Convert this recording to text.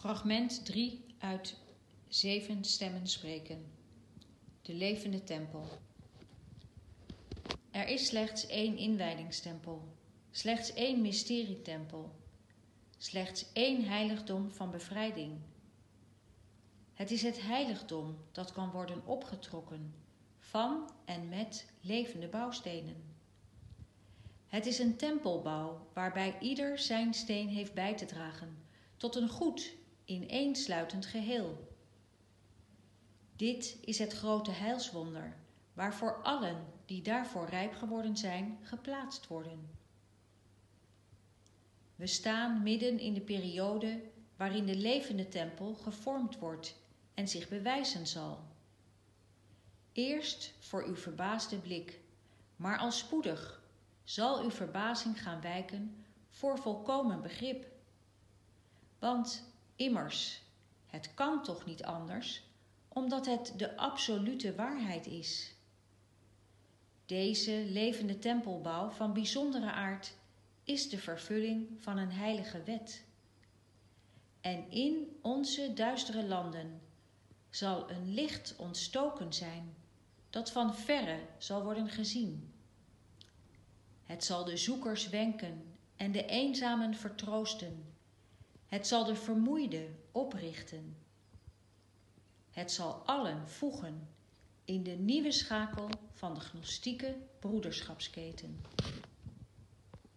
Fragment 3 uit Zeven Stemmen Spreken. De levende tempel. Er is slechts één inwijdingstempel, slechts één mysterietempel, slechts één heiligdom van bevrijding. Het is het heiligdom dat kan worden opgetrokken van en met levende bouwstenen. Het is een tempelbouw waarbij ieder zijn steen heeft bij te dragen tot een goed, ineensluitend geheel. Dit is het grote heilswonder, waarvoor allen die daarvoor rijp geworden zijn, geplaatst worden. We staan midden in de periode waarin de levende tempel gevormd wordt en zich bewijzen zal. Eerst voor uw verbaasde blik, maar al spoedig zal uw verbazing gaan wijken voor volkomen begrip. Want immers, het kan toch niet anders, omdat het de absolute waarheid is. Deze levende tempelbouw van bijzondere aard is de vervulling van een heilige wet. En in onze duistere landen zal een licht ontstoken zijn, dat van verre zal worden gezien. Het zal de zoekers wenken en de eenzamen vertroosten. Het zal de vermoeide oprichten. Het zal allen voegen in de nieuwe schakel van de gnostieke broederschapsketen.